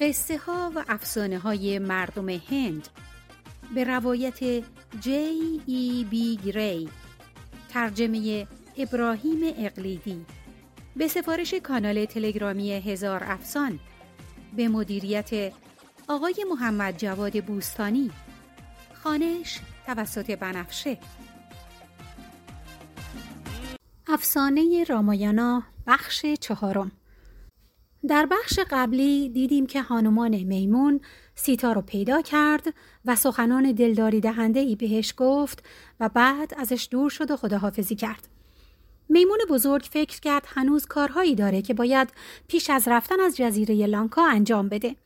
قصه ها و افسانه های مردم هند. به روایت جی ای بی گری ترجمه ابراهیم اقلیدی. به سفارش کانال تلگرامی هزار افسان. به مدیریت آقای محمد جواد بوستانی. خانش توسط بنفشه. افسانه رامایانا بخش چهارم. در بخش قبلی دیدیم که هانومان میمون سیتا رو پیدا کرد و سخنان دلداری دهنده ای بهش گفت و بعد ازش دور شد و خداحافظی کرد. میمون بزرگ فکر کرد هنوز کارهایی داره که باید پیش از رفتن از جزیره لانکا انجام بده.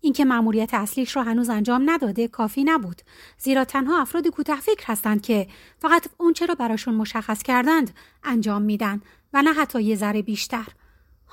اینکه مأموریت اصلیش رو هنوز انجام نداده کافی نبود زیرا تنها افراد کوته فکر هستند که فقط اون چرا براشون مشخص کردند انجام میدن و نه حتی یه ذره بیشتر.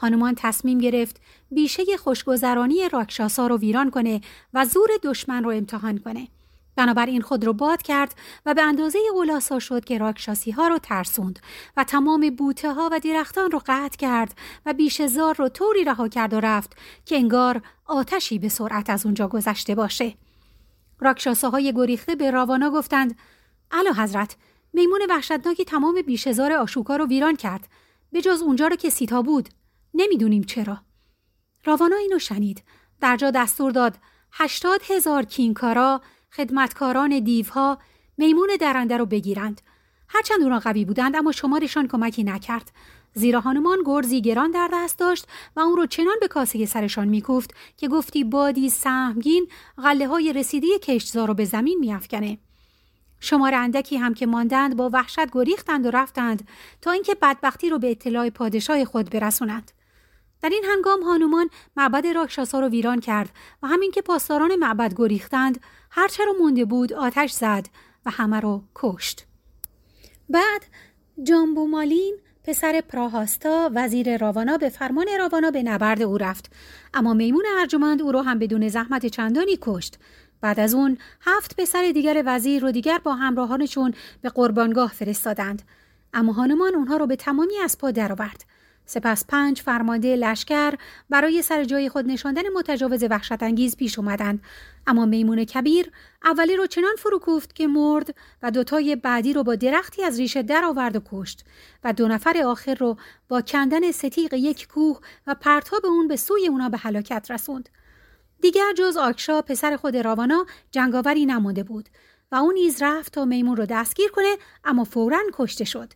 هانومان تصمیم گرفت بیشه خوشگذرانی راکشاسا رو ویران کنه و زور دشمن رو امتحان کنه. بنابراین خود رو باد کرد و به اندازه اولاسا شد که راکشاسی ها رو ترسوند و تمام بوته ها و درختان رو قطع کرد و بیش زار رو طوری رها کرد و رفت که انگار آتشی به سرعت از اونجا گذشته باشه. های گریخته به راوانا گفتند الا حضرت میمون وحشتناکی تمام بیشهزار آشوکا رو ویران کرد به جز اونجا رو که سیتا بود نمی‌دونیم چرا. راوانا اینو شنید. در جا دستور داد هشتاد هزار کینکارا خدمتکاران دیوها میمون درنده رو بگیرند. هرچند اونا قوی بودند اما شمارشان کمکی نکرد. زیرا هانمان گرزی گران در دست داشت و اون رو چنان به کاسه سرشان میکوفت که گفتی بادی سهمگین غله های رسیدی کشتزار رو به زمین میافکنه. شمار اندکی هم که ماندند با وحشت گریختند و رفتند تا اینکه بدبختی رو به اطلاع پادشاه خود برسونند. در این هنگام هانومان معبد راکشاسا رو ویران کرد و همین که پاسداران معبد گریختند هرچه رو مونده بود آتش زد و همه رو کشت. بعد جامبومالین پسر پراهاستا وزیر راوانا به فرمان راوانا به نبرد او رفت. اما میمون ارجمند او رو هم بدون زحمت چندانی کشت. بعد از اون هفت پسر دیگر وزیر رو دیگر با همراهانشون به قربانگاه فرستادند. اما هانمان اونها رو به تمامی از پا درآورد. سپس پنج فرمانده لشکر برای سر جای خود نشاندن متجاوز وحشت انگیز پیش اومدند. اما میمون کبیر اولی رو چنان فرو کوفت که مرد و دوتای بعدی رو با درختی از ریشه در آورد و کشت و دو نفر آخر رو با کندن ستیق یک کوه و پرتاب اون به سوی اونا به هلاکت رسوند. دیگر جز آکشا پسر خود راوانا جنگاوری نمانده بود و اون نیز رفت تا میمون رو دستگیر کنه اما فورا کشته شد.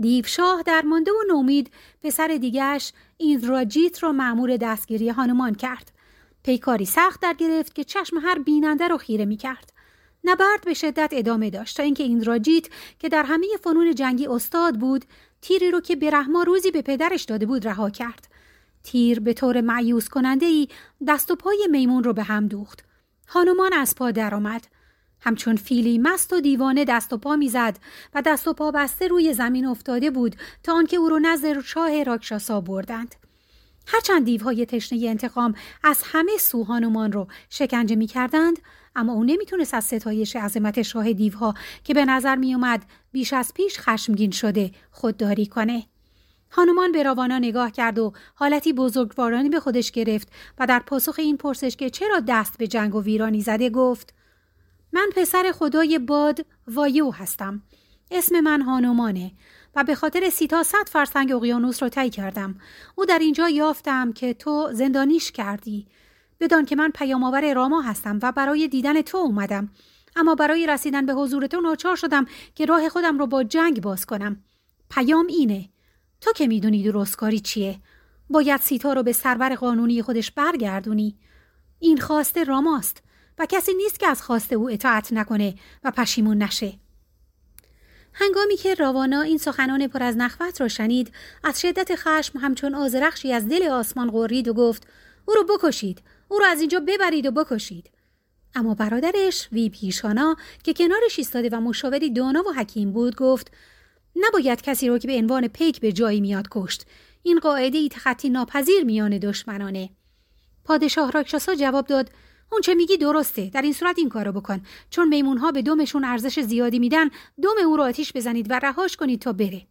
دیوشاه درمانده و نومید پسر دیگرش ایندراجیت را معمور دستگیری هانمان کرد. پیکاری سخت در گرفت که چشم هر بیننده رو خیره می کرد. نبرد به شدت ادامه داشت تا اینکه ایندراجیت که در همه فنون جنگی استاد بود تیری رو که برهما روزی به پدرش داده بود رها کرد. تیر به طور معیوس کننده ای دست و پای میمون رو به هم دوخت. هانمان از پا درآمد. همچون فیلی مست و دیوانه دست و پا می‌زد و دست و پا بسته روی زمین افتاده بود تا آنکه او را نظر شاه راکشاسا بردند هرچند دیوهای تشنه انتقام از همه سوهانومان رو شکنجه می کردند اما او نمی‌تونست از ستایش عظمت شاه دیوها که به نظر می اومد بیش از پیش خشمگین شده خودداری کنه. هانومان به راوانا نگاه کرد و حالتی بزرگوارانی به خودش گرفت و در پاسخ این پرسش که چرا دست به جنگ و ویرانی زده گفت من پسر خدای باد وایو هستم. اسم من هانومانه و به خاطر سیتا صد فرسنگ اقیانوس رو طی کردم. او در اینجا یافتم که تو زندانیش کردی. بدان که من پیامآور راما هستم و برای دیدن تو اومدم. اما برای رسیدن به حضور تو ناچار شدم که راه خودم رو با جنگ باز کنم. پیام اینه. تو که می‌دونی درستکاری چیه؟ باید سیتا رو به سرور قانونی خودش برگردونی. این خواسته راماست. و کسی نیست که از خواست او اطاعت نکنه و پشیمون نشه. هنگامی که راوانا این سخنان پر از نخوت را شنید از شدت خشم همچون آزرخشی از دل آسمان غرید و گفت او رو بکشید او رو از اینجا ببرید و بکشید. اما برادرش وی پیشانا که کنارش ایستاده و مشاوری دانا و حکیم بود گفت نباید کسی رو که به عنوان پیک به جایی میاد کشت. این قاعده ای تخطی ناپذیر میان دشمنانه. پادشاه راکشاسا جواب داد اون چه میگی درسته. در این صورت این کارو بکن. چون میمون ها به دومشون ارزش زیادی میدن دوم او رو آتیش بزنید و رهاش کنید تا بره.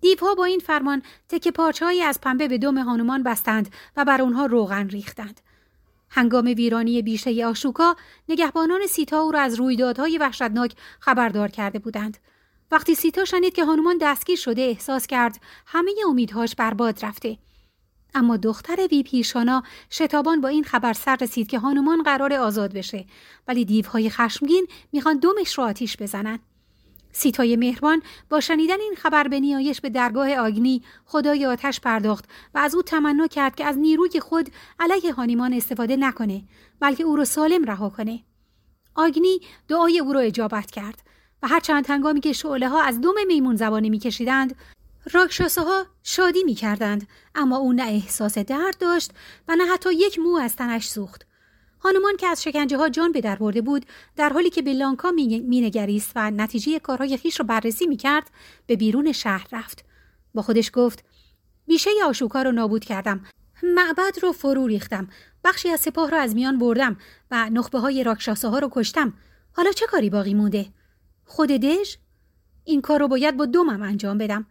دیوها با این فرمان تکه پارچههایی از پنبه به دم هانومان بستند و بر اونها روغن ریختند. هنگام ویرانی بیشه آشوکا نگهبانان سیتا او را از رویدادهای وحشتناک خبردار کرده بودند. وقتی سیتا شنید که هانومان دستگیر شده احساس کرد همه امیدهاش برباد رفته. اما دختر وی پیشانا شتابان با این خبر سر رسید که هانومان قرار آزاد بشه. ولی دیوهای خشمگین می‌خوان دومش رو آتیش بزنن. سیتای مهربان با شنیدن این خبر به نیایش به درگاه آگنی خدای آتش پرداخت و از او تمنا کرد که از نیروی خود علیه هانیمان استفاده نکنه بلکه او را سالم رها کنه. آگنی دعای او را اجابت کرد و هر چند هنگامی که شعله ها از دوم میمون زبانه میکشیدند راکشاسه ها شادی می کردند اما او نه احساس درد داشت و نه حتی یک مو از تنش سوخت. هانومان که از شکنجه ها جان به در برده بود در حالی که به لانکا مینگریست و نتیجه کارهای خیش را بررسی می کرد به بیرون شهر رفت. با خودش گفت بیشه آشوکا رو نابود کردم. معبد رو فرو ریختم. بخشی از سپاه را از میان بردم و نخبه های راکشاسه ها رو کشتم. حالا چه کاری باقی مونده؟ خود دژ؟ این کار رو باید با دومم انجام بدم.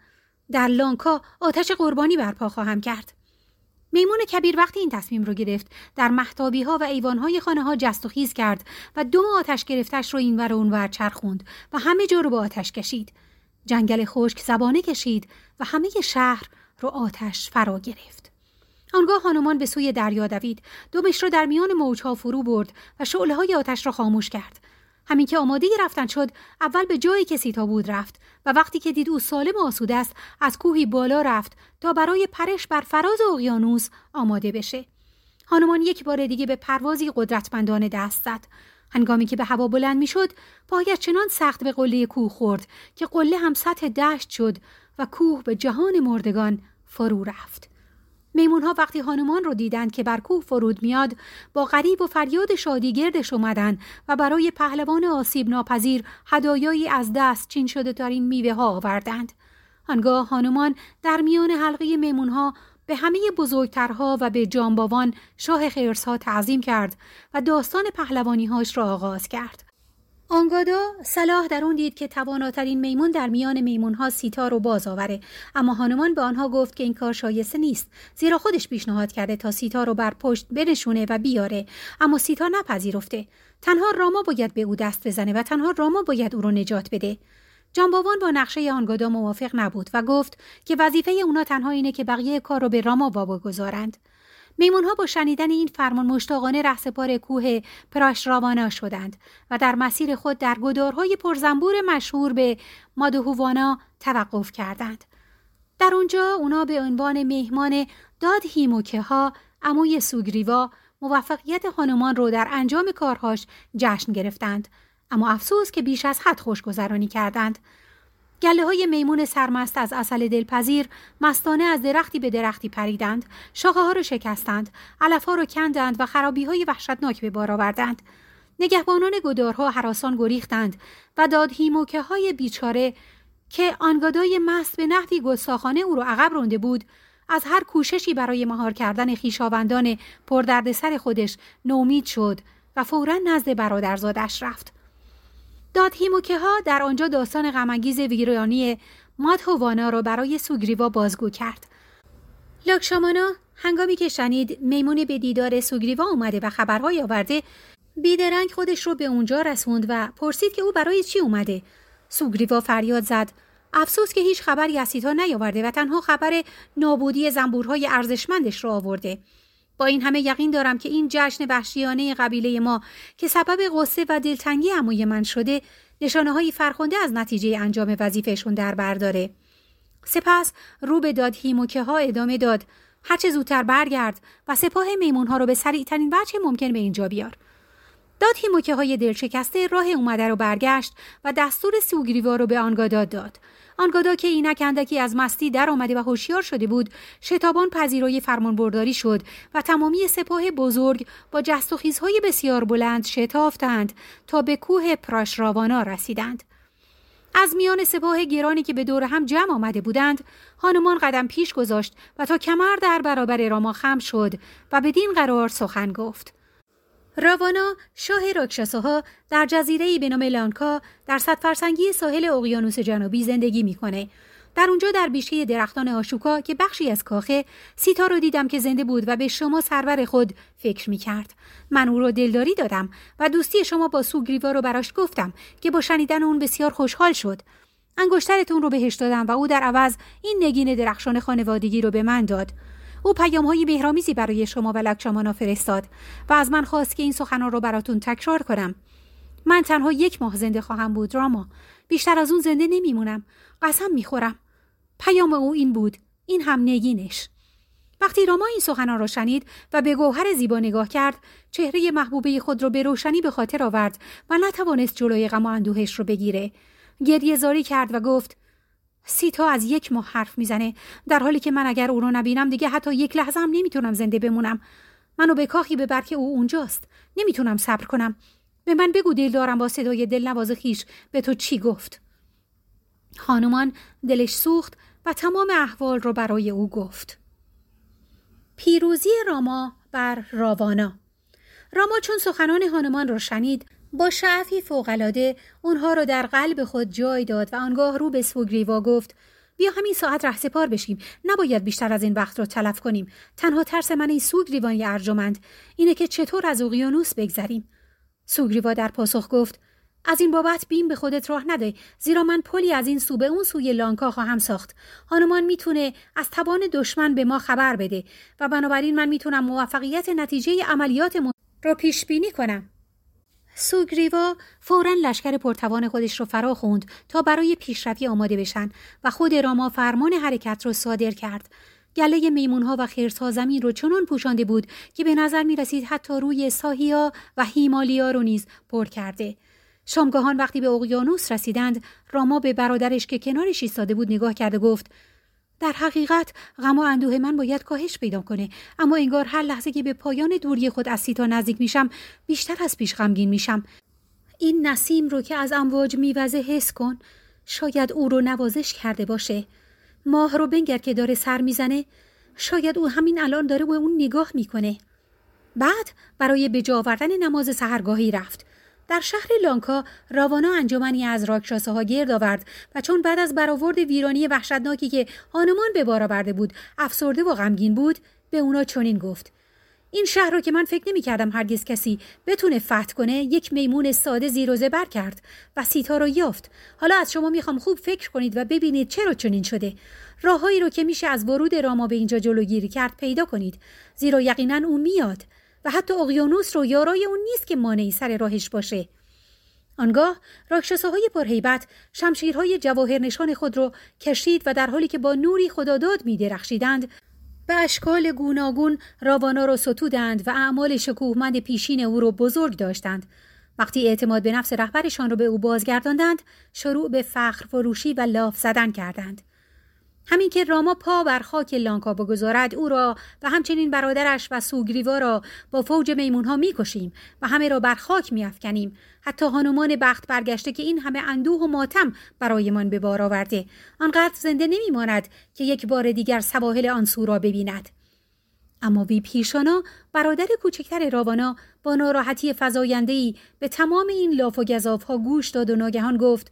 در لانکا آتش قربانی برپا خواهم کرد. میمون کبیر وقتی این تصمیم رو گرفت در محتابی ها و ایوان های خانه ها جست و خیز کرد و دو آتش گرفتش رو اینور و اونور چرخوند و همه جا رو با آتش کشید. جنگل خشک زبانه کشید و همه شهر رو آتش فرا گرفت. آنگاه هانومان به سوی دریا دوید دومش را در میان موجها فرو برد و شعله های آتش را خاموش کرد همین که آماده رفتن شد اول به جایی که سیتا بود رفت و وقتی که دید او سالم و آسوده است از کوهی بالا رفت تا برای پرش بر فراز اقیانوس آماده بشه. هانومان یک بار دیگه به پروازی قدرتمندانه دست زد. هنگامی که به هوا بلند می‌شد پایش چنان سخت به قله کوه خورد که قله هم سطح دشت شد و کوه به جهان مردگان فرو رفت میمونها وقتی هانومان رو دیدند که بر کوه فرود میاد با غریب و فریاد شادی گردش اومدن و برای پهلوان آسیب ناپذیر هدایایی از دست چین شده ترین میوه ها آوردند. آنگاه هانومان در میان حلقه میمونها به همه بزرگترها و به جانباوان شاه خیرسها تعظیم کرد و داستان پهلوانیهاش را آغاز کرد. آنگادا صلاح در اون دید که تواناترین میمون در میان میمونها سیتا رو باز آوره. اما هانمان به آنها گفت که این کار شایسته نیست زیرا خودش پیشنهاد کرده تا سیتا رو بر پشت بنشونه و بیاره. اما سیتا نپذیرفته. تنها راما باید به او دست بزنه و تنها راما باید او رو نجات بده. جانباوان با نقشه آنگادا موافق نبود و گفت که وظیفه اونا تنها اینه که بقیه کار رو به راما گذارند. میمونها با شنیدن این فرمان مشتاقانه رهسپار کوه پراشراوانا شدند و در مسیر خود در گدارهای پرزنبور مشهور به مادهوانا توقف کردند. در اونجا اونا به عنوان مهمان داد هیموکه ها اموی سوگریوا موفقیت خانمان رو در انجام کارهاش جشن گرفتند اما افسوس که بیش از حد خوشگذرانی کردند گله های میمون سرمست از اصل دلپذیر مستانه از درختی به درختی پریدند شاخه ها رو شکستند علف ها رو کندند و خرابی های وحشتناک به بار آوردند. نگهبانان گدارها حراسان گریختند و داد هیموکه های بیچاره که آنگادای مست به نحوی گستاخانه او را عقب رونده بود از هر کوششی برای مهار کردن خیشاوندان پردردسر خودش نومید شد و فورا نزد برادرزادش رفت. داد هیموکه ها در آنجا داستان غمانگیز ویرانی مادهوانا را برای سوگریوا بازگو کرد. لاکشامانا هنگامی که شنید میمون به دیدار سوگریوا اومده و خبرهای آورده بیدرنگ خودش رو به اونجا رسوند و پرسید که او برای چی اومده. سوگریوا فریاد زد. افسوس که هیچ خبری از سیتا نیاورده و تنها خبر نابودی زنبورهای ارزشمندش را آورده. با این همه یقین دارم که این جشن وحشیانه قبیله ما که سبب غصه و دلتنگی عموی من شده نشانه های فرخنده از نتیجه انجام وظیفهشون در برداره. سپس رو به داد هیموکه ها ادامه داد هرچه زودتر برگرد و سپاه میمون ها رو به سریعترین وجه ممکن به اینجا بیار. داد هیموکه های دلشکسته راه اومده رو برگشت و دستور سوگریوا رو به آنگاداد داد آنگادا که اینک اندکی از مستی در آمده و هوشیار شده بود شتابان پذیرای فرمانبرداری شد و تمامی سپاه بزرگ با جست و خیزهای بسیار بلند شتافتند تا به کوه پراشراوانا رسیدند. از میان سپاه گرانی که به دور هم جمع آمده بودند هانومان قدم پیش گذاشت و تا کمر در برابر راما خم شد و بدین قرار سخن گفت. راوانا شاه راکشاساها در جزیره به نام لانکا در صد فرسنگی ساحل اقیانوس جنوبی زندگی می‌کنه. در اونجا در بیشه درختان آشوکا که بخشی از کاخه سیتا رو دیدم که زنده بود و به شما سرور خود فکر می کرد. من او را دلداری دادم و دوستی شما با سوگریوا رو براش گفتم که با شنیدن اون بسیار خوشحال شد. انگشترتون رو بهش دادم و او در عوض این نگین درخشان خانوادگی رو به من داد. او پیام های بهرامیزی برای شما و لکشامانا فرستاد و از من خواست که این سخنان رو براتون تکرار کنم. من تنها یک ماه زنده خواهم بود راما. بیشتر از اون زنده نمیمونم. قسم می‌خورم. پیام او این بود. این هم نگینش. وقتی راما این سخنان را شنید و به گوهر زیبا نگاه کرد چهره محبوبه خود را به روشنی به خاطر آورد و نتوانست جلوی غم و اندوهش رو بگیره. گریه زاری کرد و گفت سیتا از یک ماه حرف می‌زنه. در حالی که من اگر او رو نبینم دیگه حتی یک لحظه هم نمی‌تونم زنده بمونم. منو به کاخی ببر که او اونجاست. نمی‌تونم صبر کنم. به من بگو دل دارم با صدای دلنواز خیش. به تو چی گفت؟ خانمان دلش سوخت و تمام احوال رو برای او گفت. پیروزی راما بر راوانا. راما چون سخنان هانمان را شنید با شعفی فوقالعاده اونها را در قلب خود جای داد و آنگاه رو به سوگریوا گفت بیا همین ساعت رهسپار بشیم. نباید بیشتر از این وقت را تلف کنیم. تنها ترس من این سوگریوان ارجمند اینه که چطور از اقیانوس بگذریم. سوگریوا در پاسخ گفت از این بابت بیم به خودت راه نده. زیرا من پلی از این سو به اون سوی لانکا خواهم ساخت. هانمان می‌تونه از توان دشمن به ما خبر بده و بنابراین من می‌تونم موفقیت نتیجه عملیاتمون رو پیش بینی کنم. سوگریوا فورا لشکر پرتوان خودش رو فرا خوند تا برای پیشروی آماده بشن و خود راما فرمان حرکت رو صادر کرد گله میمونها و خرسها زمین رو چنان پوشانده بود که به نظر می رسید حتی روی ساهیا و هیمالیا رو نیز پر کرده. شامگاهان وقتی به اقیانوس رسیدند راما به برادرش که کنارش ایستاده بود نگاه کرده گفت در حقیقت غم و اندوه من باید کاهش پیدا کنه. اما انگار هر لحظه که به پایان دوری خود از سیتا نزدیک میشم بیشتر از پیش غمگین میشم. این نسیم رو که از امواج میوزه حس کن. شاید او رو نوازش کرده باشه. ماه رو بنگر که داره سر می‌زنه. شاید او همین الان داره به اون نگاه می‌کنه. بعد برای به آوردن نماز سهرگاهی رفت. در شهر لانکا راوانا انجمنی از راکشاسه ها گرد آورد و چون بعد از برآورد ویرانی وحشتناکی که هانمان به بار آورده بود افسرده و غمگین بود به اونا چنین گفت. این شهر رو که من فکر نمی کردم هرگز کسی بتونه فتح کنه یک میمون ساده زیر و زبر کرد و سیتا رو یافت. حالا از شما می‌خوام خوب فکر کنید و ببینید چرا چنین شده. راههایی رو که میشه از ورود راما به اینجا جلوگیری کرد پیدا کنید. زیرا یقینا اون میاد. و حتی اقیانوس رو یارای اون نیست که مانعی سر راهش باشه. آنگاه راکشسه های پرهیبت شمشیرهای جواهر نشان خود را کشید و در حالی که با نوری خداداد می درخشیدند به اشکال گوناگون راوانا را ستودند و اعمال شکوهمند پیشین او را بزرگ داشتند. وقتی اعتماد به نفس رهبرشان را به او بازگرداندند شروع به فخر فروشی و لاف زدن کردند. همین که راما پا بر خاک لانکا بگذارد او را و همچنین برادرش و سوگریوا را با فوج میمونها می‌کشیم و همه را بر خاک میافکنیم. حتی هانومان بخت برگشته که این همه اندوه و ماتم برایمان به بار آورده. آنقدر زنده نمیماند که یک بار دیگر سواحل آن سو را ببیند. اما وی پیشانا برادر کوچکتر راوانا با ناراحتی فزایندهای به تمام این لاف و گذاف ها گوش داد و ناگهان گفت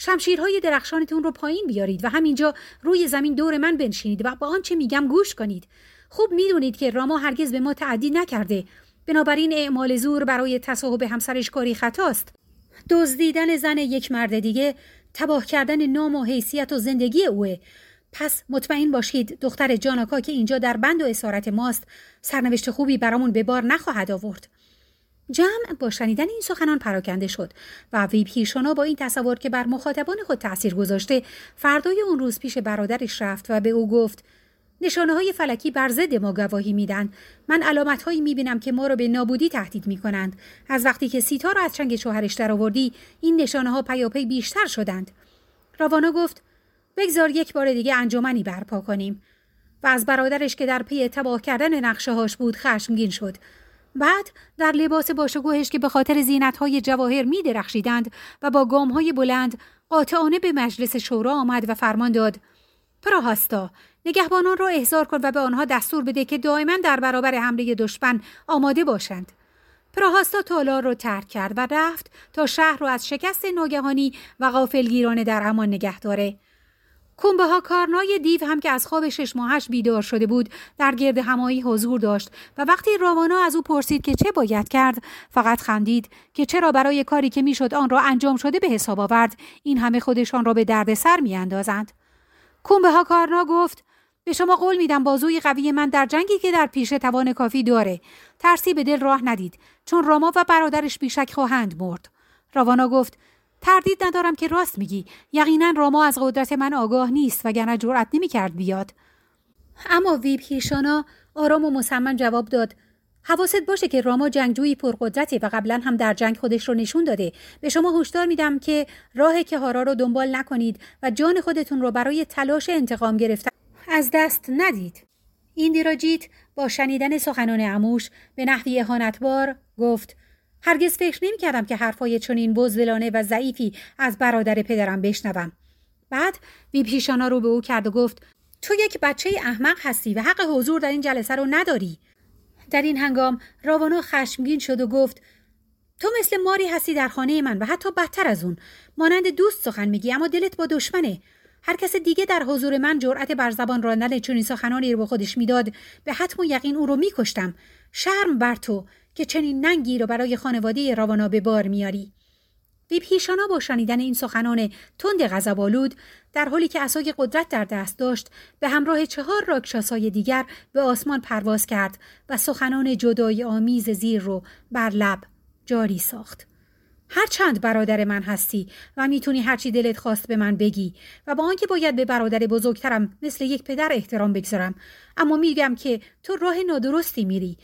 شمشیرهای درخشانتون رو پایین بیارید و همینجا روی زمین دور من بنشینید و با آنچه میگم گوش کنید. خوب می‌دونید که راما هرگز به ما تعدی نکرده. بنابراین اعمال زور برای تصاحب همسرش کاری خطاست. دزدیدن زن یک مرد دیگه تباه کردن نام و حیثیت و زندگی اوه. پس مطمئن باشید دختر جاناکا که اینجا در بند و اسارت ماست سرنوشت خوبی برامون به بار نخواهد آورد. جمع با شنیدن این سخنان پراکنده شد و وی پیشانا با این تصور که بر مخاطبان خود تأثیر گذاشته فردای اون روز پیش برادرش رفت و به او گفت نشانه های فلکی بر ضد ما گواهی میدن من علامت هایی می‌بینم که ما را به نابودی تهدید می‌کنند. از وقتی که سیتا را از چنگ شوهرش درآوردی این نشانه ها پیاپی بیشتر شدند. راوانا گفت بگذار یک بار دیگه انجمنی برپا کنیم. و از برادرش که در پی تباه کردن نقشه هاش بود خشمگین شد. بعد در لباس باشگوهش که به خاطر های جواهر می درخشیدند و با های بلند قاطعانه به مجلس شورا آمد و فرمان داد. پراهاستا نگهبانان را احضار کن و به آنها دستور بده که دائما در برابر حمله دشمن آماده باشند. پراهاستا تالار را ترک کرد و رفت تا شهر را از شکست ناگهانی و غافلگیرانه در امان نگه داره کمبه ها کارنای دیو هم که از خواب شش ماهش بیدار شده بود در گرد همایی حضور داشت و وقتی راوانا از او پرسید که چه باید کرد فقط خندید که چرا برای کاری که می‌شد آن را انجام شده به حساب آورد. این همه خودشان را به دردسر میاندازند. کمبه ها کارنا گفت به شما قول میدم بازوی قوی من در جنگی که در پیش توان کافی داره. ترسی به دل راه ندید چون راما و برادرش بیشک خواهند مرد. راوانا گفت تردید ندارم که راست میگی. یقینا راما از قدرت من آگاه نیست وگرنه جرأت نمی‌کرد بیاد. اما ویب هیشانا آرام و مصمم جواب داد. حواست باشه که راما جنگجویی پرقدرته و قبلا هم در جنگ خودش رو نشون داده. به شما هشدار میدم که راه کهارا رو دنبال نکنید و جان خودتون رو برای تلاش انتقام گرفتن از دست ندید. این دیراجیت با شنیدن سخنان اموش به نحوی اهانتبار گفت هرگز فکر نمی کردم که حرفای چنین بزدلانه و ضعیفی از برادر پدرم بشنوم. بعد پیشانا رو به او کرد و گفت تو یک بچه احمق هستی و حق حضور در این جلسه رو نداری. در این هنگام راوانا خشمگین شد و گفت تو مثل ماری هستی در خانه من و حتی بدتر از اون. مانند دوست سخن میگی اما دلت با دشمنه. هر کس دیگه در حضور من جرأت بر زبان راندن چنین سخنانی رو به خودش می‌داد به حتم و یقین او رو میکشتم. شرم بر تو. که چنین ننگی رو برای خانواده روانا به بار میاری. بی پیشانا با شنیدن این سخنان تند غضبآلود در حالی که اسای قدرت در دست داشت به همراه چهار راکشاسای دیگر به آسمان پرواز کرد و سخنان جدای آمیز زیر رو بر لب جاری ساخت. هر چند برادر من هستی و می‌تونی هرچی دلت خواست به من بگی و با آنکه باید به برادر بزرگترم مثل یک پدر احترام بگذارم اما میگم که تو راه نادرستی میری.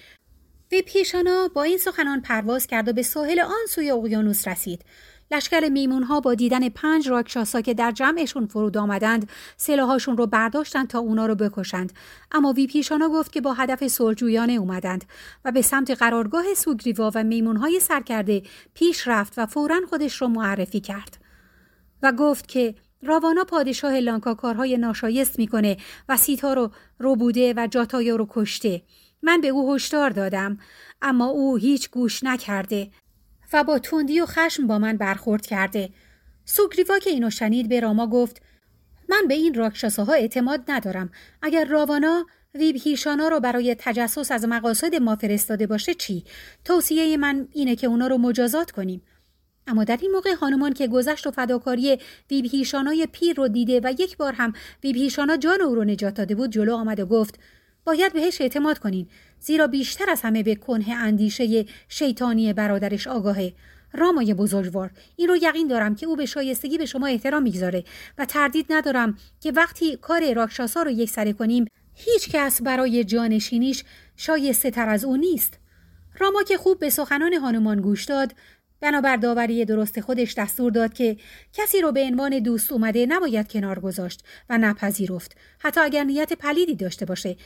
به پیشانا با این سخنان پرواز کرد و به ساحل آن سوی اقیانوس رسید. لشکر میمونها با دیدن پنج راکشاسا که در جمعشون فرود آمدند سلاحاشون رو برداشتند تا اونا رو بکشند. اما ویپیشانا گفت که با هدف صلحجویانه اومدند و به سمت قرارگاه سوگریوا و میمونهای سرکرده پیش رفت و فورا خودش رو معرفی کرد. و گفت که راوانا پادشاه لانکا کارهای ناشایست می‌کنه و سیتا رو رو بوده و جاتایا رو کشته. من به او هشدار دادم اما او هیچ گوش نکرده و با تندی و خشم با من برخورد کرده. سوگریوا که اینو شنید به راما گفت من به این راکشاسه ها اعتماد ندارم. اگر راوانا ویب هیشانا رو برای تجسس از مقاصد ما فرستاده باشه چی؟ توصیه من اینه که اونا رو مجازات کنیم. اما در این موقع خانمان که گذشت و فداکاری ویب هیشانای پیر رو دیده و یک بار هم ویب هیشانا جان او رو نجات داده بود جلو آمد و گفت باید بهش اعتماد کنین زیرا بیشتر از همه به کنه اندیشه شیطانی برادرش آگاهه. رامای بزرگوار این رو یقین دارم که او به شایستگی به شما احترام می‌گذاره و تردید ندارم که وقتی کار راکشاسا رو یک سره کنیم هیچ کس برای جانشینیش شایسته تر از او نیست. راما که خوب به سخنان هانومان گوش داد بنابر داوری درست خودش دستور داد که کسی رو به عنوان دوست اومده نباید کنار گذاشت و نپذیرفت حتی اگر نیت پلیدی داشته باشه.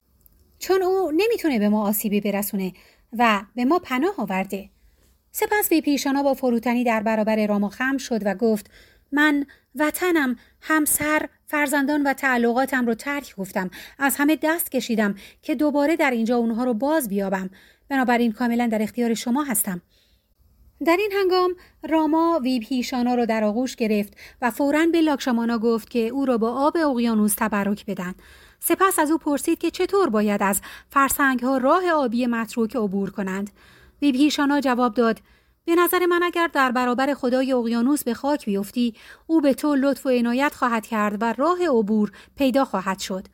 چون او نمی‌تونه به ما آسیبی برسونه و به ما پناه آورده. سپس وی پیشانا با فروتنی در برابر راما خم شد و گفت من وطنم همسر فرزندان و تعلقاتم رو ترک گفتم. از همه دست کشیدم که دوباره در اینجا اونها رو باز بیابم. بنابراین کاملا در اختیار شما هستم. در این هنگام راما ویب هیشانا رو در آغوش گرفت و فورا به لاکشامانا گفت که او را با آب اقیانوس تبرک بدن. سپس از او پرسید که چطور باید از فرسنگ ها راه آبی متروک عبور کنند. بیبهیشانا جواب داد به نظر من اگر در برابر خدای اقیانوس به خاک بیفتی او به تو لطف و عنایت خواهد کرد و راه عبور پیدا خواهد شد.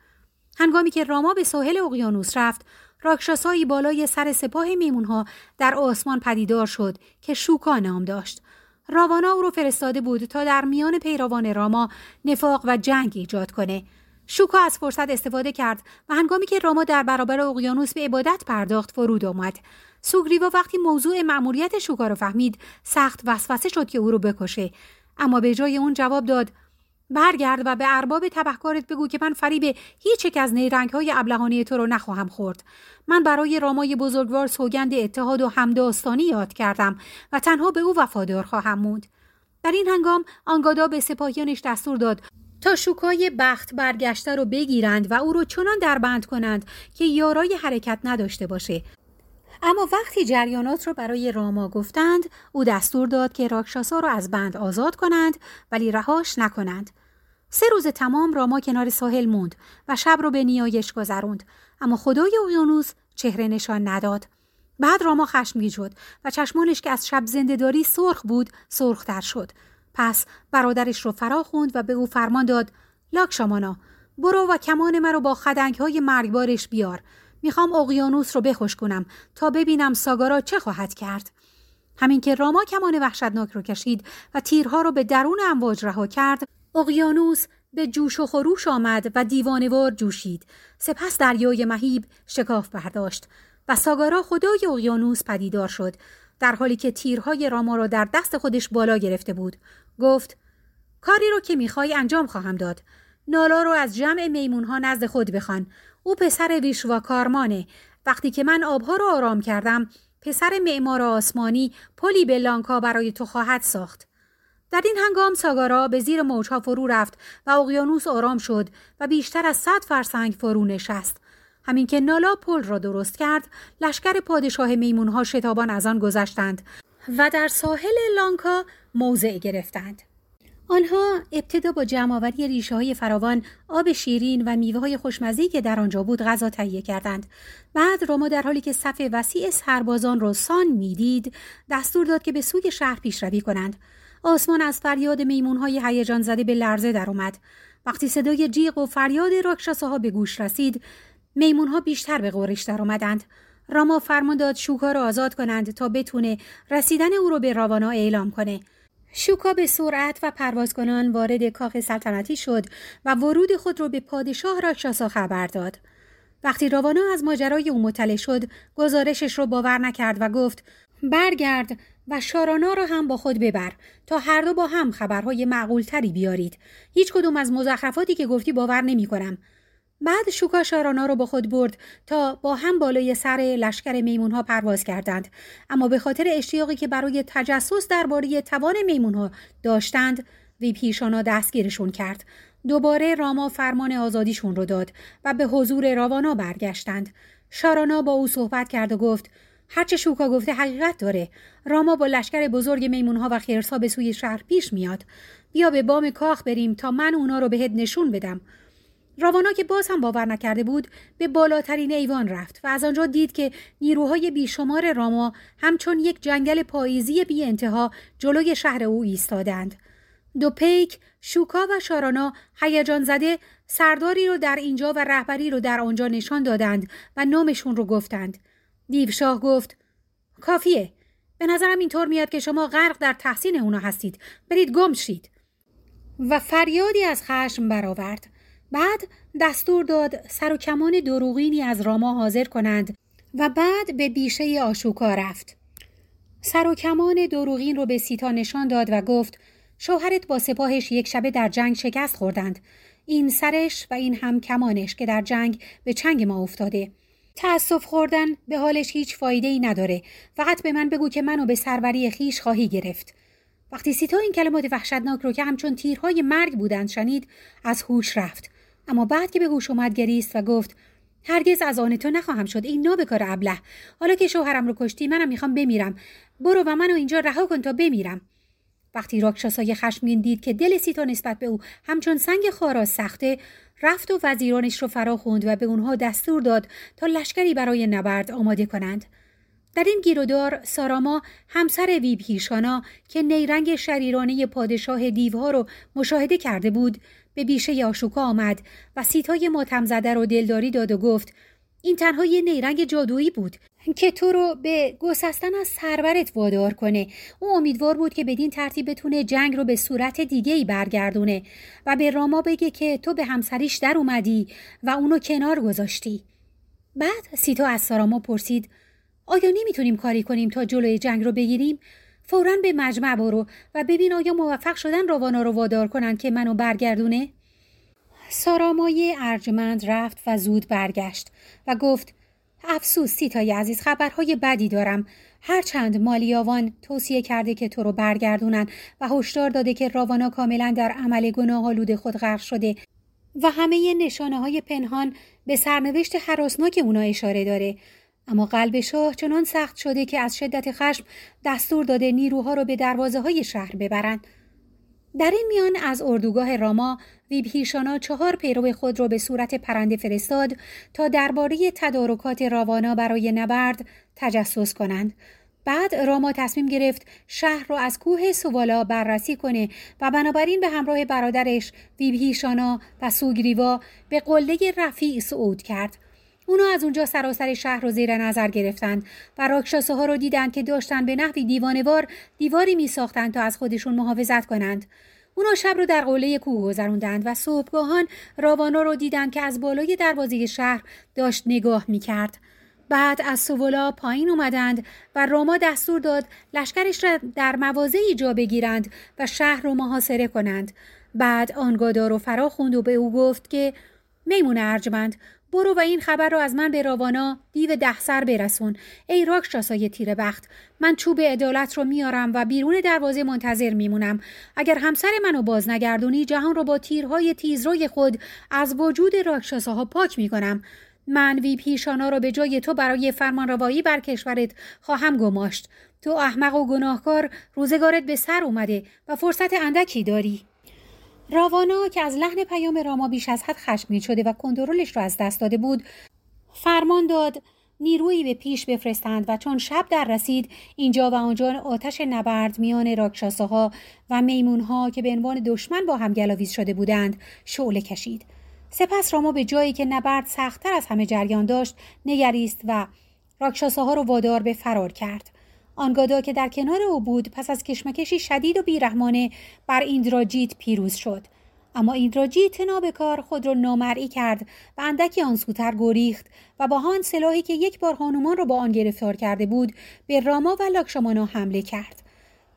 هنگامی که راما به ساحل اقیانوس رفت راکشاسایی بالای سر سپاه میمونها در آسمان پدیدار شد که شوکا نام داشت. راوانا او رو فرستاده بود تا در میان پیروان راما نفاق و جنگ ایجاد کنه. شوکا از فرصت استفاده کرد و هنگامی که راما در برابر اقیانوس به عبادت پرداخت فرود آمد. سوگریوا وقتی موضوع مأموریت شوکا رو فهمید سخت وسوسه شد که او رو بکشه. اما به جای اون جواب داد برگرد و به ارباب تبهکارت بگو که من فریب هیچ یک از نیرنگ های ابلهانه تو رو نخواهم خورد. من برای رامای بزرگوار سوگند اتحاد و همداستانی یاد کردم و تنها به او وفادار خواهم موند. در این هنگام آنگادا به سپاهیانش دستور داد تا شوکای بخت برگشته رو بگیرند و او رو چنان دربند کنند که یارای حرکت نداشته باشه. اما وقتی جریانات رو برای راما گفتند او دستور داد که راکشاسا رو از بند آزاد کنند ولی رهاش نکنند. سه روز تمام راما کنار ساحل موند و شب رو به نیایش گذروند اما خدای اقیانوس چهره نشان نداد. بعد راما خشمگین شد و چشمانش که از شب زندهداری سرخ بود سرختر شد. پس برادرش رو فرا خوند و به او فرمان داد لاکشامانا برو و کمان مرا با خدنگ های مرگبارش بیار. می‌خوام اقیانوس رو بخوش کنم تا ببینم ساگارا چه خواهد کرد. همین که راما کمان وحشتناک رو کشید و تیرها رو به درون امواج رها کرد اقیانوس به جوش و خروش آمد و دیوانوار جوشید. سپس دریای مهیب شکاف برداشت و ساگارا خدای اقیانوس پدیدار شد. در حالی که تیرهای راما را در دست خودش بالا گرفته بود گفت کاری رو که می‌خوای انجام خواهم داد. نالا رو از جمع میمونها نزد خود بخوان. او پسر ویشوا کارمانه وقتی که من آبها رو آرام کردم پسر معمار آسمانی پلی به لانکا برای تو خواهد ساخت. در این هنگام ساگارا به زیر موجها فرو رفت و اقیانوس آرام شد و بیشتر از صد فرسنگ فرو نشست. همین که نالا پل را درست کرد لشکر پادشاه میمونها شتابان از آن گذشتند و در ساحل لانکا موضع گرفتند. آنها ابتدا با جمعآوری ریشه های فراوان آب شیرین و میوه های خوشمزی که در آنجا بود غذا تهیه کردند. بعد راما در حالی که صف وسیع سربازان را سان می‌دید دستور داد که به سوی شهر پیشروی کنند. آسمان از فریاد میمون های هیجان زده به لرزه درآمد. وقتی صدای جیغ و فریاد راکشاساها به گوش رسید میمون ها بیشتر به غورش درآمدند. راما فرمان داد شوکا را آزاد کنند تا بتونه رسیدن او رو به راوانا اعلام کنه. شوکا به سرعت و پرواز کنان وارد کاخ سلطنتی شد و ورود خود را به پادشاه راکشاسا خبر داد. وقتی راوانا از ماجرای او مطلع شد، گزارشش را باور نکرد و گفت: برگرد و شارانا را هم با خود ببر تا هر دو با هم خبرهای معقولتری بیارید. هیچ کدوم از مزخرفاتی که گفتی باور نمی کنم. بعد شوکا شارانا رو با خود برد تا با هم بالای سر لشکر میمونها پرواز کردند. اما به خاطر اشتیاقی که برای تجسس درباره توان میمونها داشتند وی پیشانا دستگیرشون کرد. دوباره راما فرمان آزادیشون رو داد و به حضور راوانا برگشتند. شارانا با او صحبت کرد و گفت هرچه شوکا گفته حقیقت داره. راما با لشکر بزرگ میمونها و خیرسا به سوی شهر پیش میاد. بیا به بام کاخ بریم تا من اونا رو بهت نشون بدم. راوانا که باز هم باور نکرده بود به بالاترین ایوان رفت و از آنجا دید که نیروهای بیشمار راما همچون یک جنگل پاییزی بی انتها جلوی شهر او ایستادند. دو پیک، شوکا و شارانا هیجان زده سرداری رو در اینجا و رهبری رو در آنجا نشان دادند و نامشون رو گفتند. دیوشاه گفت کافیه. به نظرم اینطور میاد که شما غرق در تحسین اونا هستید. برید گم شید. و فریادی از خشم برآورد. بعد دستور داد سر و کمان دروغینی از راما حاضر کنند و بعد به بیشه آشوکا رفت. سر و کمان دروغین رو به سیتا نشان داد و گفت شوهرت با سپاهش یک شبه در جنگ شکست خوردند. این سرش و این هم کمانش که در جنگ به چنگ ما افتاده. تأسف خوردن به حالش هیچ فایده ای نداره. فقط به من بگو که منو به سروری خیش خواهی گرفت. وقتی سیتا این کلمات وحشتناک رو که همچون تیرهای مرگ بودند شنید از هوش رفت. اما بعد که به هوش اومد گریست و گفت هرگز از آن تو نخواهم شد این نابکار ابله. حالا که شوهرم رو کشتی منم می‌خوام بمیرم. برو و منو اینجا رها کن تا بمیرم. وقتی راکشاسای خشمگین دید که دل سیتا نسبت به او همچون سنگ خارا سخته رفت و وزیرانش رو فرا خوند و به اونها دستور داد تا لشکری برای نبرد آماده کنند. در این گیرودار ساراما همسر ویبهیشانا که نیرنگ شریرانه پادشاه دیوها رو مشاهده کرده بود به بیشه آشوکا آمد و سیتای ماتم زده رو دلداری داد و گفت این تنها یه نیرنگ جادویی بود که تو رو به گسستن از سرورت وادار کنه. او امیدوار بود که بدین ترتیب بتونه جنگ رو به صورت دیگه ای برگردونه و به راما بگه که تو به همسریش در اومدی و اونو کنار گذاشتی. بعد سیتا از ساراما پرسید آیا نمی‌تونیم کاری کنیم تا جلوی جنگ رو بگیریم؟ فورا به مجمع برو و ببین آیا موفق شدن روانا رو وادار کنند که منو برگردونه. سارامای ارجمند رفت و زود برگشت و گفت افسوس سیتای عزیز خبرهای بدی دارم. هرچند مالیاوان توصیه کرده که تو رو برگردونن و هشدار داده که راوانا کاملا در عمل گناه آلود خود غرق شده و همه نشانه های پنهان به سرنوشت حراسناک اونا اشاره داره. اما قلب شاه چنان سخت شده که از شدت خشم دستور داده نیروها را به دروازه های شهر ببرند. در این میان از اردوگاه راما ویبهیشانا چهار پیرو خود را به صورت پرنده فرستاد تا درباره تدارکات راوانا برای نبرد تجسس کنند بعد راما تصمیم گرفت شهر را از کوه سوالا بررسی کنه و بنابراین به همراه برادرش ویبهیشانا و سوگریوا به قله رفیع صعود کرد اونا از اونجا سراسر شهر رو زیر نظر گرفتند و راکشاسه ها رو دیدند که داشتن به نحوی دیوانوار دیواری می ساختند تا از خودشون محافظت کنند. اونا شب رو در قله کوه گذروندند و صبحگاهان راوانا رو دیدند که از بالای دروازه شهر داشت نگاه می کرد. بعد از سوولا پایین اومدند و راما دستور داد لشکرش را در مواضعی جا بگیرند و شهر رو محاصره کنند. بعد آنگادار رو فرا خوند و به او گفت که میمون ارجمند برو و این خبر رو از من به راوانا دیو ده سر برسون. ای راکشاسای تیر بخت من چوب عدالت رو میارم و بیرون دروازه منتظر میمونم. اگر همسر منو باز نگردونی جهان رو با تیرهای تیزروی خود از وجود راکشاساها پاک می‌کنم. من وی پیشانا را به جای تو برای فرمان روایی بر کشورت خواهم گماشت. تو احمق و گناهکار روزگارت به سر اومده و فرصت اندکی داری. راوانا که از لحن پیام راما بیش از حد خشمگین شده و کنترلش را از دست داده بود فرمان داد نیرویی به پیش بفرستند و چون شب در رسید اینجا و آنجا آتش نبرد میان راکشاسه ها و میمون ها که به عنوان دشمن با هم گلاویز شده بودند شعله کشید. سپس راما به جایی که نبرد سختتر از همه جریان داشت نگریست و راکشاسه ها رو وادار به فرار کرد. آنگادا که در کنار او بود پس از کشمکشی شدید و بیرحمانه بر ایندراجیت پیروز شد. اما ایندراجیت تناب کار خود را نامرئی کرد و اندکی آن سوتر گریخت و با آن سلاحی که یک بار هانومان را با آن گرفتار کرده بود به راما و لاکشامانا حمله کرد.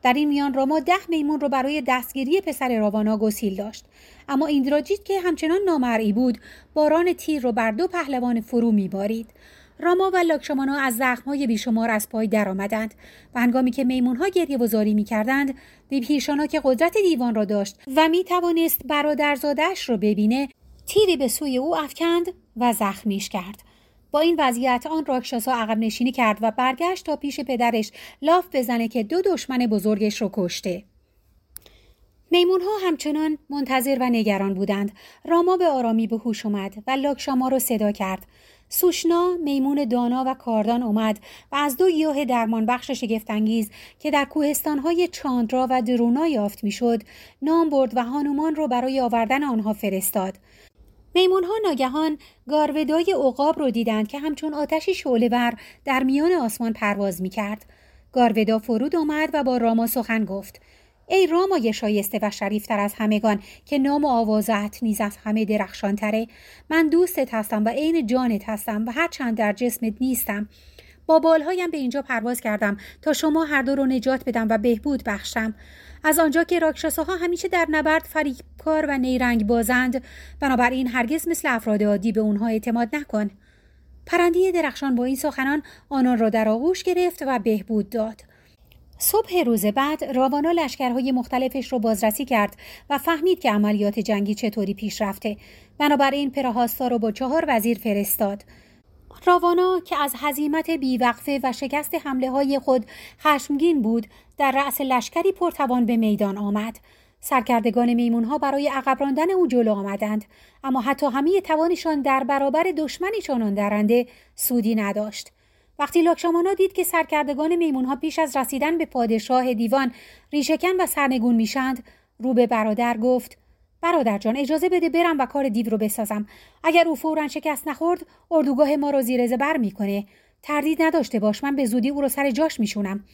در این میان راما ده میمون را برای دستگیری پسر راوانا گسیل داشت. اما ایندراجیت که همچنان نامرئی بود باران تیر را بر دو پهلوان فرو میبارید. راما و لاکشمانا از زخمهای بیشمار از پای درآمدند و هنگامی که میمونها گریه وزاری می‌کردند بیبهیشانا که قدرت دیوان را داشت و می توانست برادرزادش را ببینه تیری به سوی او افکند و زخمیش کرد با این وضعیت آن راکشاسا عقب نشینی کرد و برگشت تا پیش پدرش لاف بزنه که دو دشمن بزرگش رو کشته میمون ها همچنان منتظر و نگران بودند. راما به آرامی به هوش اومد و لاکشاما رو صدا کرد. سوشنا میمون دانا و کاردان اومد و از دو گیاه درمان بخش شگفتانگیز که در کوهستانهای چاندرا و درونا یافت می‌شد نام برد و هانومان رو برای آوردن آنها فرستاد میمون ها ناگهان گارودای عقاب رو دیدند که همچون آتشی شعله بر در میان آسمان پرواز می کرد. گارودا فرود آمد و با راما سخن گفت ای رامای شایسته و شریفتر از همگان که نام و آوازت نیز از همه درخشانتره. من دوستت هستم و عین جانت هستم و هرچند در جسمت نیستم. با بالهایم به اینجا پرواز کردم تا شما هر دو رو نجات بدم و بهبود بخشم. از آنجا که راکشاسه ها همیشه در نبرد فریبکار و نیرنگ بازند بنابراین هرگز مثل افراد عادی به اونها اعتماد نکن. پرندی درخشان با این سخنان آنان را در آغوش گرفت و بهبود داد. صبح روز بعد راوانا لشکرهای مختلفش رو بازرسی کرد و فهمید که عملیات جنگی چطوری پیش رفته. بنابراین پراهاستا رو با چهار وزیر فرستاد. راوانا که از حزیمت بیوقفه و شکست حمله های خود خشمگین بود در رأس لشکری پرتوان به میدان آمد. سرکردگان میمونها برای عقب راندن او جلو آمدند اما حتی همه توانشان در برابر دشمنی چنان درنده سودی نداشت وقتی لاکشامانا دید که سرکردگان میمونها پیش از رسیدن به پادشاه دیوان ریشکن و سرنگون میشند رو به برادر گفت برادر جان اجازه بده برم و کار دیو رو بسازم. اگر او فورا شکست نخورد اردوگاه ما رو زیر زبر می‌کنه. تردید نداشته باش من به زودی او رو سر جاش میشونم.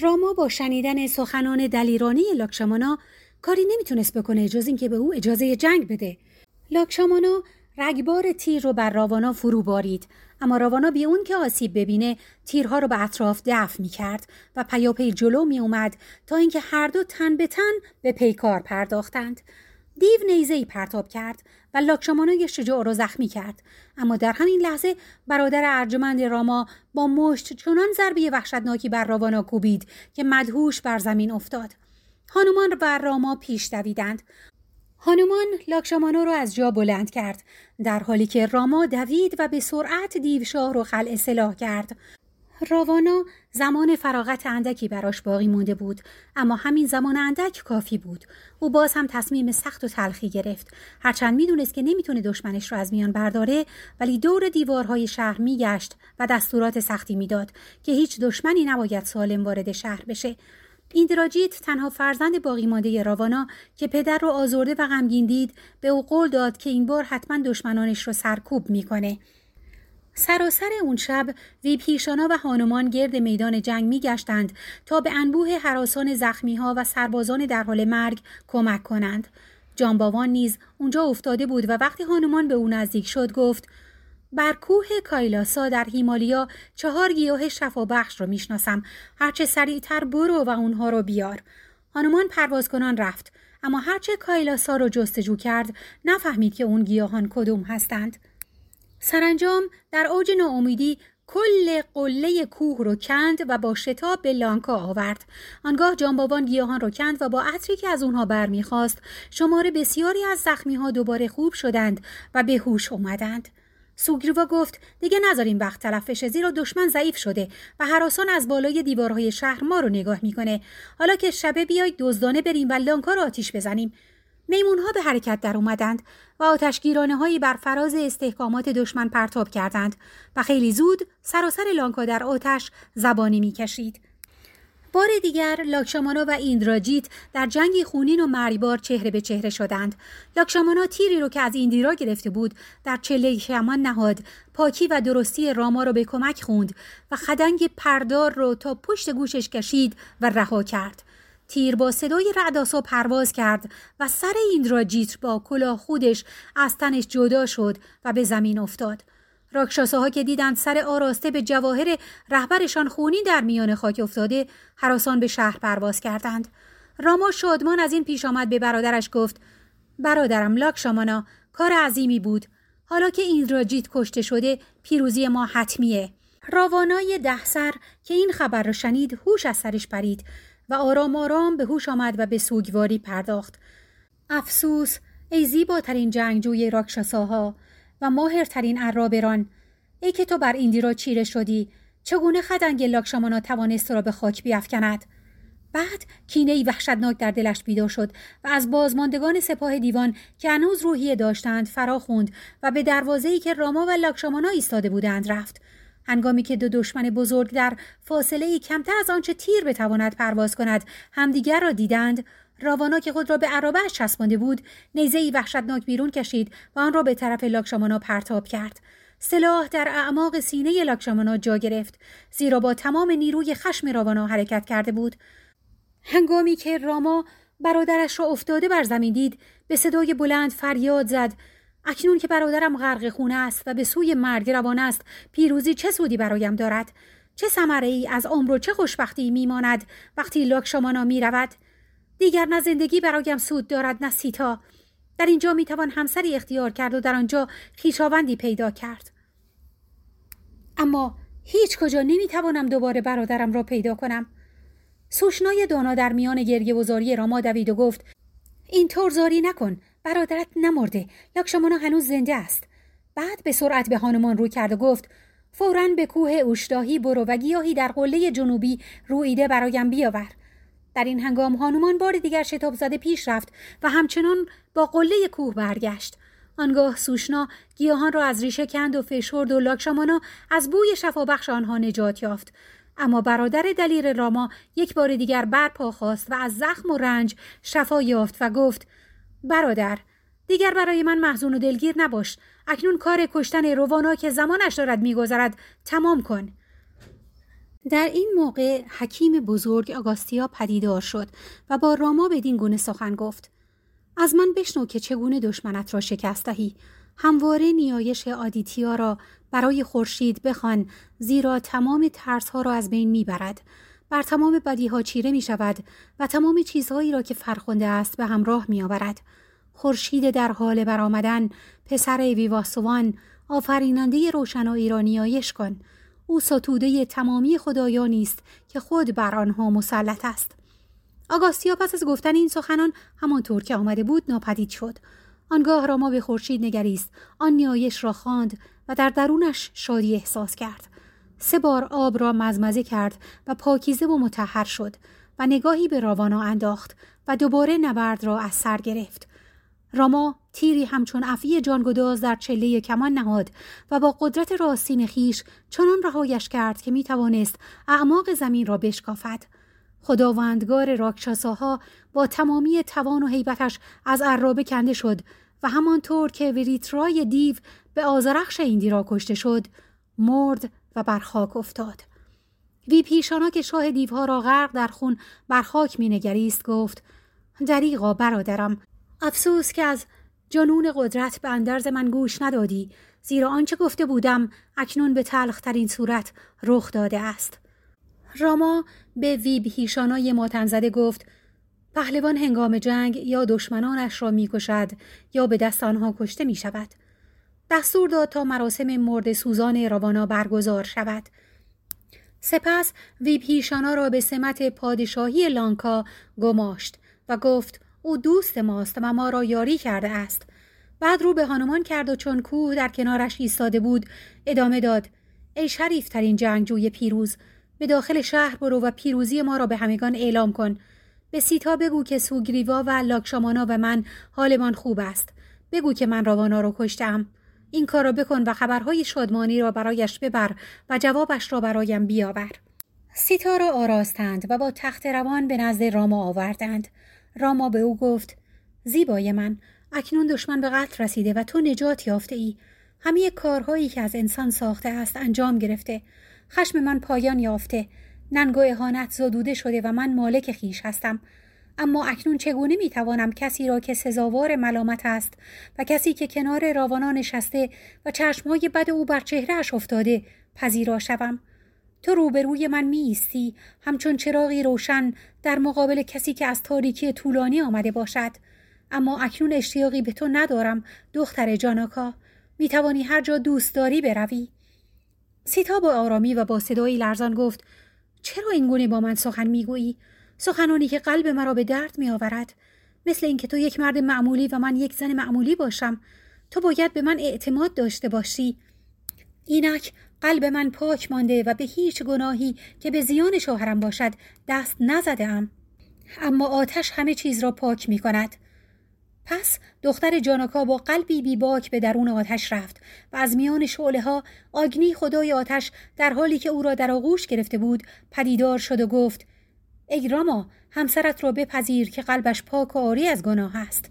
راما با شنیدن سخنان دلیرانی لاکشامانا کاری نمی‌تونست بکنه جز اینکه به او اجازه جنگ بده. لاکشامانا رگبار تیر رو بر راوانا فرو بارید. اما راوانا بی اون که آسیب ببینه تیرها رو به اطراف دفع می کرد و پیاپی جلو می اومد تا اینکه هر دو تن به تن به پیکار پرداختند. دیو نیزه ای پرتاب کرد و لاکشامانای شجاع را زخمی کرد. اما در همین لحظه برادر ارجمند راما با مشت چنان ضربه وحشتناکی بر راوانا کوبید که مدهوش بر زمین افتاد. هانومان و راما پیش دویدند. هانومان لاکشامانو را از جا بلند کرد در حالی که راما دوید و به سرعت دیوشاه رو خلع سلاح کرد. راوانا زمان فراغت اندکی براش باقی مونده بود اما همین زمان اندک کافی بود. او باز هم تصمیم سخت و تلخی گرفت. هرچند می‌دونست که نمی‌تونه دشمنش رو از میان برداره ولی دور دیوارهای شهر میگشت و دستورات سختی می‌داد که هیچ دشمنی نباید سالم وارد شهر بشه. ایندراجیت تنها فرزند باقی مانده راوانا که پدر رو آزرده و غمگین دید به او قول داد که این بار حتما دشمنانش رو سرکوب می‌کنه سراسر اون شب ویپیشانا و هانومان گرد میدان جنگ می گشتند تا به انبوه حراسان زخمی ها و سربازان در حال مرگ کمک کنند. جانباوان نیز اونجا افتاده بود و وقتی هانومان به او نزدیک شد گفت بر کوه کایلاسا در هیمالیا چهار گیاه شفابخش رو می‌شناسم. هرچه سریعتر برو و اونها رو بیار. هانومان پرواز کنان رفت اما هرچه کایلاسا رو جستجو کرد نفهمید که اون گیاهان کدوم هستند. سرانجام در اوج ناامیدی کل قله کوه رو کند و با شتاب به لانکا آورد. آنگاه جانباوان گیاهان رو کند و با عطری که از اونها برمیخواست شمار بسیاری از زخمی ها دوباره خوب شدند و به هوش اومدند. سوگریوا گفت دیگه نذاریم وقت تلف بشه زیرا دشمن ضعیف شده و حراسان از بالای دیوارهای شهر ما رو نگاه می‌کنه حالا که شبه بیایید دزدانه بریم و لانکا رو آتیش بزنیم میمونها به حرکت در اومدند و آتشگیرانه هایی بر فراز استحکامات دشمن پرتاب کردند و خیلی زود سراسر لانکا در آتش زبانی می‌کشید. بار دیگر لاکشامانا و ایندراجیت در جنگی خونین و مریبار چهره به چهره شدند. لاکشامانا تیری رو که از ایندیرا گرفته بود در چله کمان نهاد، پاکی و درستی راما رو به کمک خوند و خدنگ پردار رو تا پشت گوشش کشید و رها کرد. تیر با صدای رعداسا پرواز کرد و سر ایندراجیت با کلاه خودش از تنش جدا شد و به زمین افتاد. راکشاساها که دیدند سر آراسته به جواهر رهبرشان خونی در میان خاک افتاده حراسان به شهر پرواز کردند. راما شادمان از این پیش آمد به برادرش گفت برادرم لاکشامانا کار عظیمی بود. حالا که ایندراجیت کشته شده پیروزی ما حتمیه. راوانای ده سر که این خبر را شنید هوش از سرش پرید و آرام آرام به هوش آمد و به سوگواری پرداخت. افسوس ای زیباترین جنگجوی راکشاساها و ماهرترین عرابران. ای که تو بر ایندیرا چیره شدی چگونه خدنگ لاکشامانا توانست را به خاک بیافکند؟ بعد کینهای وحشتناک در دلش بیدار شد و از بازماندگان سپاه دیوان که هنوز روحیه داشتند فرا خوند و به دروازه‌ای که راما و لاکشامانا ایستاده بودند رفت. هنگامی که دو دشمن بزرگ در فاصله کمتر از آنچه تیر بتواند پرواز کند همدیگر را دیدند. راوانا که خود را به عرابهاش چسبانده بود نیزه ای وحشتناک بیرون کشید و آن را به طرف لاکشامانا پرتاب کرد. سلاح در اعماق سینه لاکشامانا جا گرفت زیرا با تمام نیروی خشم راوانا حرکت کرده بود. هنگامی که راما برادرش را افتاده بر زمین دید به صدای بلند فریاد زد. اکنون که برادرم غرق خونه است و به سوی مرگ روان است پیروزی چه سودی برایم دارد؟ چه ثمره ای از عمر و چه خوشبختی میماند وقتی لاکشامانا می رود دیگر نه زندگی برایم سود دارد نه سیتا. در اینجا می‌توان همسری اختیار کرد و در آنجا خیشاوندی پیدا کرد. اما هیچ کجا نمی‌توانم دوباره برادرم را پیدا کنم. سوشنای دانا در میان گریه وزاری راما دوید و گفت این طور زاری نکن برادرت نمرده لاکشامانا هنوز زنده است. بعد به سرعت به هانمان رو کرد و گفت فورا به کوه اوشتاهی برو و گیاهی در قله جنوبی رویده برایم بیاور. در این هنگام هانومان بار دیگر شتاب زده پیش رفت و همچنان با قله کوه برگشت. آنگاه سوشنا گیاهان را از ریشه کند و فشرد و لاکشامانا از بوی شفابخش آنها نجات یافت. اما برادر دلیر راما یک بار دیگر برپا خواست و از زخم و رنج شفا یافت و گفت برادر دیگر برای من محزون و دلگیر نباش. اکنون کار کشتن روانا که زمانش دارد میگذرد. تمام کن. در این موقع حکیم بزرگ آگاستیا پدیدار شد و با راما بدین گونه سخن گفت. از من بشنو که چگونه دشمنت را شکست دهی. همواره نیایش آدیتیا را برای خورشید بخوان زیرا تمام ترس ها را از بین می‌برد. بر تمام بدی ها چیره می شود و تمام چیزهایی را که فرخنده است به همراه می آورد. خورشید در حال برآمدن پسر ویواسوان آفریننده روشنایی را نیایش کن. او ستوده تمامی خدایانی است که خود بر آنها مسلط است. آگاستیا پس از گفتن این سخنان همانطور که آمده بود ناپدید شد. آنگاه راما به خورشید نگریست. آن نیایش را خواند و در درونش شادی احساس کرد. سه بار آب را مزمزه کرد و پاکیزه و متحر شد و نگاهی به راوانا انداخت و دوباره نبرد را از سر گرفت. راما تیری همچون افی جانگداز در چله کمان نهاد و با قدرت راستین خیش چنان رهایش کرد که می توانست اعماق زمین را بشکافد. خداوندگار راکشاساها با تمامی توان و حیبتش از عرابه کنده شد و همانطور که وریترای دیو به آزرخش ایندی را کشته شد مرد و بر خاک افتاد وی پیشانا که شاه دیوها را غرق در خون بر خاک مینگریست گفت دریغا برادرم افسوس که از جنون قدرت به اندرز من گوش ندادی زیرا آنچه گفته بودم اکنون به تلخترین صورت رخ داده است راما به ویب هیشانای ماتم زده گفت پهلوان هنگام جنگ یا دشمنانش را می‌کشد یا به دست آنها کشته می شود. دستور داد تا مراسم مرد سوزان روانا برگزار شود. سپس ویبهیشانا را به سمت پادشاهی لانکا گماشت و گفت او دوست ماست و ما را یاری کرده است. بعد رو به هانومان کرد و چون کوه در کنارش ایستاده بود ادامه داد ای شریف ترین جنگجوی پیروز به داخل شهر برو و پیروزی ما را به همگان اعلام کن. به سیتا بگو که سوگریوا و لاکشامانا و من حالمان خوب است. بگو که من راوانا رو کشتم. این کار را بکن و خبرهای شادمانی را برایش ببر و جوابش را برایم بیاور. سیتا را آراستند و با تخت روان به نزد راما آوردند. راما به او گفت زیبای من اکنون دشمن به قتل رسیده و تو نجات یافته ای. همه کارهایی که از انسان ساخته است انجام گرفته. خشم من پایان یافته. ننگ و اهانت زدوده شده و من مالک خیش هستم. اما اکنون چگونه می‌توانم کسی را که سزاوار ملامت است و کسی که کنار راوانا نشسته و چشمهای بد او بر چهرهش افتاده پذیرا شوم؟ تو روبروی من میایستی. همچون چراغی روشن در مقابل کسی که از تاریکی طولانی آمده باشد. اما اکنون اشتیاقی به تو ندارم دختر جاناکا. می‌توانی هر جا دوست داری بروی. سیتا با آرامی و با صدایی لرزان گفت چرا این گونه با من سخن می‌گویی؟ سخنانی که قلب مرا به درد میآورد. مثل اینکه تو یک مرد معمولی و من یک زن معمولی باشم. تو باید به من اعتماد داشته باشی. اینک قلب من پاک مانده و به هیچ گناهی که به زیان شوهرم باشد دست نزده اما آتش همه چیز را پاک می کند پس دختر جاناکا با قلبی بیباک به درون آتش رفت و از میان شعله ها آگنی خدای آتش در حالی که او را در آغوش گرفته بود پدیدار شد و گفت ای راما همسرت را بپذیر که قلبش پاک و آری از گناه است.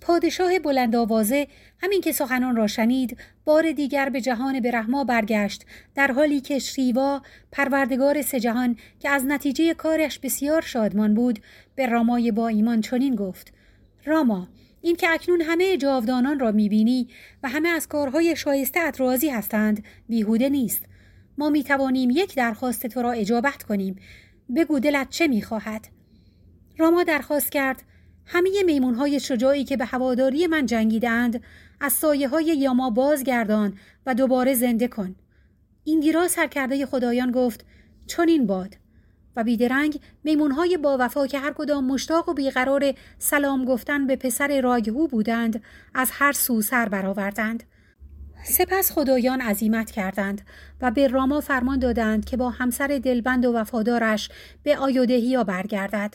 پادشاه بلند آوازه همین که سخنان را شنید بار دیگر به جهان برهما برگشت در حالی که شیوا پروردگار سه جهان که از نتیجه کارش بسیار شادمان بود به رامای با ایمان چنین گفت راما این که اکنون همه جاودانان را می‌بینی و همه از کارهای شایسته ات راضی هستند بیهوده نیست. ما می‌توانیم یک درخواست تو را اجابت کنیم. بگو دلت چه می‌خواهد؟ راما درخواست کرد همه میمونهای شجاعی که به هواداری من جنگیدند از سایه های یاما بازگردان و دوباره زنده کن. این سرکرده خدایان گفت چون این باد. و بیدرنگ میمونهای با وفا که هر کدام مشتاق و بیقرار سلام گفتن به پسر راگهو بودند از هر سو سر برآوردند. سپس خدایان عزیمت کردند و به راما فرمان دادند که با همسر دلبند و وفادارش به آیودهیا برگردد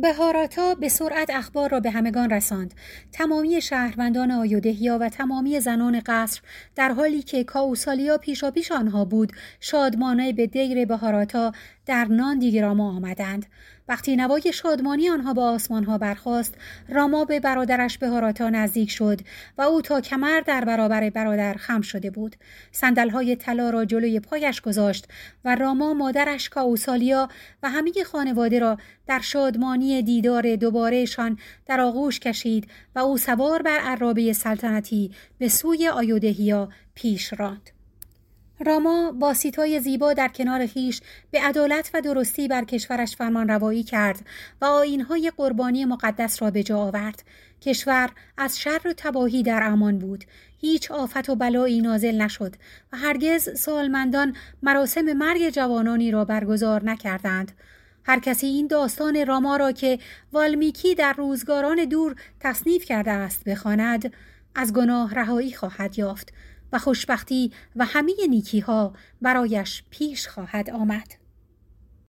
بهاراتا به سرعت اخبار را به همگان رساند. تمامی شهروندان آیودهیا و تمامی زنان قصر در حالی که کاوسالیا پیشا پیش آنها بود شادمانه به دیر بهاراتا در نان دیگراما آمدند. وقتی نوای شادمانی آنها با آسمانها برخاست راما به برادرش بهاراتا نزدیک شد و او تا کمر در برابر برادر خم شده بود. صندلهای طلا را جلوی پایش گذاشت و راما مادرش کاوسالیا و همه خانواده را در شادمانی دیدار دوبارهشان در آغوش کشید و او سوار بر عرابه سلطنتی به سوی آیودهیا پیش راند. راما با سیتای زیبا در کنار خیش به عدالت و درستی بر کشورش فرمان روایی کرد و آینهای قربانی مقدس را به جا آورد. کشور از شر و تباهی در امان بود. هیچ آفت و بلایی نازل نشد و هرگز سالمندان مراسم مرگ جوانانی را برگزار نکردند. هر کسی این داستان راما را که والمیکی در روزگاران دور تصنیف کرده است بخواند از گناه رهایی خواهد یافت و خوشبختی و همه نیکی ها برایش پیش خواهد آمد.